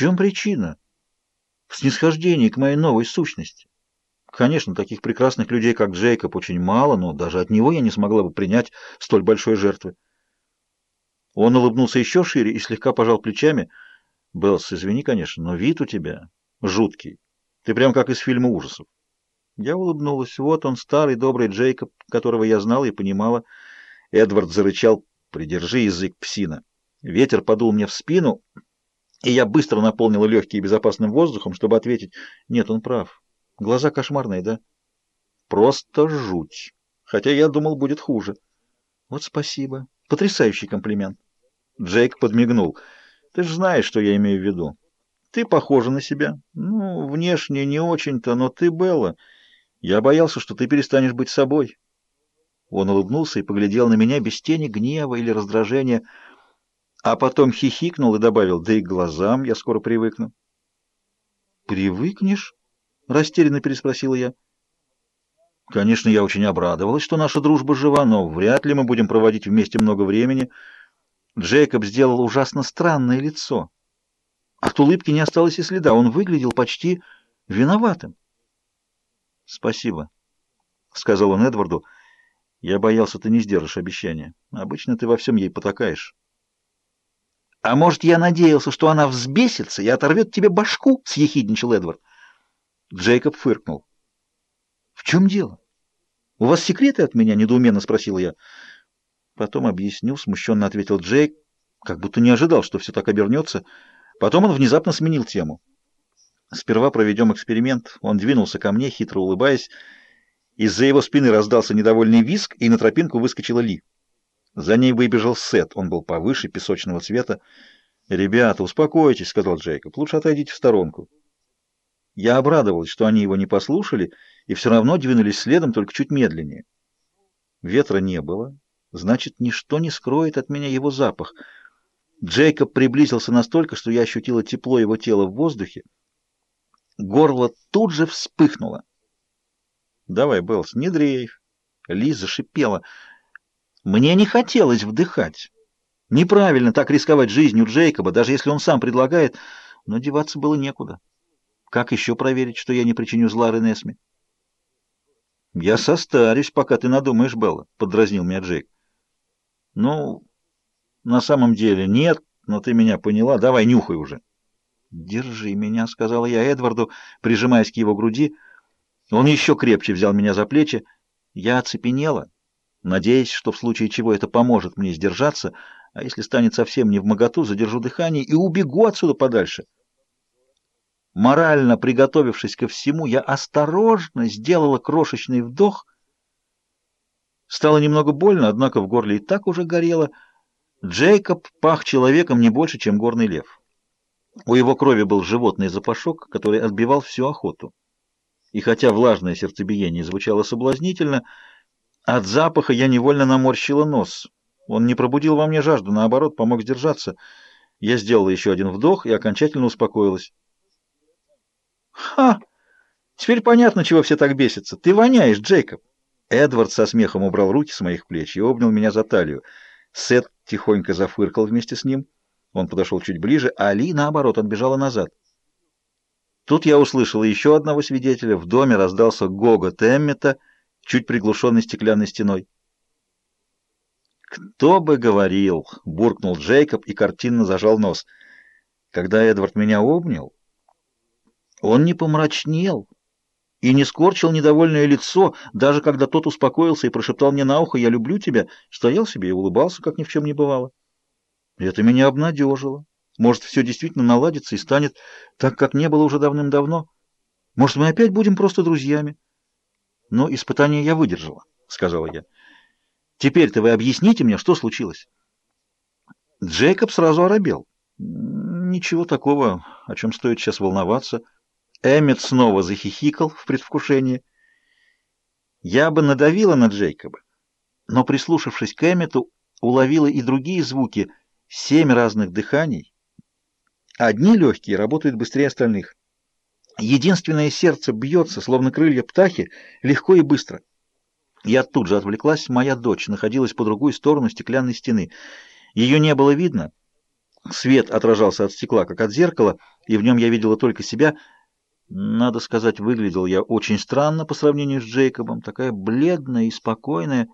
чем причина? В снисхождении к моей новой сущности. Конечно, таких прекрасных людей, как Джейкоб, очень мало, но даже от него я не смогла бы принять столь большой жертвы. Он улыбнулся еще шире и слегка пожал плечами. «Беллс, извини, конечно, но вид у тебя жуткий. Ты прям как из фильма ужасов». Я улыбнулась. Вот он, старый добрый Джейкоб, которого я знала и понимала. Эдвард зарычал «Придержи язык, псина». Ветер подул мне в спину, и я быстро наполнила легкие безопасным воздухом, чтобы ответить «Нет, он прав». Глаза кошмарные, да? Просто жуть. Хотя я думал, будет хуже. Вот спасибо. Потрясающий комплимент. Джейк подмигнул. Ты же знаешь, что я имею в виду. Ты похожа на себя. Ну, внешне не очень-то, но ты Белла. Я боялся, что ты перестанешь быть собой. Он улыбнулся и поглядел на меня без тени гнева или раздражения, а потом хихикнул и добавил, да и к глазам я скоро привыкну. «Привыкнешь?» — растерянно переспросила я. Конечно, я очень обрадовалась, что наша дружба жива, но вряд ли мы будем проводить вместе много времени. Джейкоб сделал ужасно странное лицо. От улыбки не осталось и следа, он выглядел почти виноватым. «Спасибо», — сказал он Эдварду. «Я боялся, ты не сдержишь обещания. Обычно ты во всем ей потакаешь». «А может, я надеялся, что она взбесится и оторвет тебе башку?» — съехидничал Эдвард. Джейкоб фыркнул. «В чем дело? У вас секреты от меня?» — недоуменно спросил я. «Потом объясню», — смущенно ответил Джейк, как будто не ожидал, что все так обернется. Потом он внезапно сменил тему. «Сперва проведем эксперимент». Он двинулся ко мне, хитро улыбаясь. Из-за его спины раздался недовольный визг, и на тропинку выскочила Ли. За ней выбежал Сет, он был повыше, песочного цвета. «Ребята, успокойтесь», — сказал Джейкоб, — «лучше отойдите в сторонку». Я обрадовалась, что они его не послушали, и все равно двинулись следом, только чуть медленнее. Ветра не было, значит, ничто не скроет от меня его запах. Джейкоб приблизился настолько, что я ощутила тепло его тела в воздухе. Горло тут же вспыхнуло. «Давай, Беллс, не дрейф!» Ли зашипела — мне не хотелось вдыхать. Неправильно так рисковать жизнью Джейкоба, даже если он сам предлагает, но деваться было некуда. Как еще проверить, что я не причиню зла Ренесме? «Я состарюсь, пока ты надумаешь, Белла», — подразнил меня Джейк. «Ну, на самом деле нет, но ты меня поняла. Давай, нюхай уже». «Держи меня», — сказала я Эдварду, прижимаясь к его груди. Он еще крепче взял меня за плечи. Я оцепенела надеясь, что в случае чего это поможет мне сдержаться, а если станет совсем не в моготу, задержу дыхание и убегу отсюда подальше. Морально приготовившись ко всему, я осторожно сделала крошечный вдох. Стало немного больно, однако в горле и так уже горело. Джейкоб пах человеком не больше, чем горный лев. У его крови был животный запашок, который отбивал всю охоту. И хотя влажное сердцебиение звучало соблазнительно, от запаха я невольно наморщила нос. Он не пробудил во мне жажду, наоборот, помог сдержаться. Я сделала еще один вдох и окончательно успокоилась. «Ха! Теперь понятно, чего все так бесятся. Ты воняешь, Джейкоб!» Эдвард со смехом убрал руки с моих плеч и обнял меня за талию. Сет тихонько зафыркал вместе с ним. Он подошел чуть ближе, а Али, наоборот, отбежала назад. Тут я услышала еще одного свидетеля. В доме раздался гогот Эммета — чуть приглушенный стеклянной стеной. «Кто бы говорил!» — буркнул Джейкоб и картинно зажал нос. Когда Эдвард меня обнял, он не помрачнел и не скорчил недовольное лицо, даже когда тот успокоился и прошептал мне на ухо «Я люблю тебя», стоял себе и улыбался, как ни в чем не бывало. Это меня обнадежило. Может, все действительно наладится и станет так, как не было уже давным-давно. Может, мы опять будем просто друзьями. Но испытание я выдержала, — сказала я. Теперь-то вы объясните мне, что случилось. Джейкоб сразу оробел. Ничего такого, о чем стоит сейчас волноваться. Эммет снова захихикал в предвкушении. Я бы надавила на Джейкоба, но, прислушавшись к Эммету, уловила и другие звуки, семь разных дыханий. Одни легкие работают быстрее остальных. Единственное сердце бьется, словно крылья птахи, легко и быстро. Я тут же отвлеклась. Моя дочь находилась по другую сторону стеклянной стены. Ее не было видно. Свет отражался от стекла, как от зеркала, и в нем я видела только себя. Надо сказать, выглядел я очень странно по сравнению с Джейкобом, такая бледная и спокойная.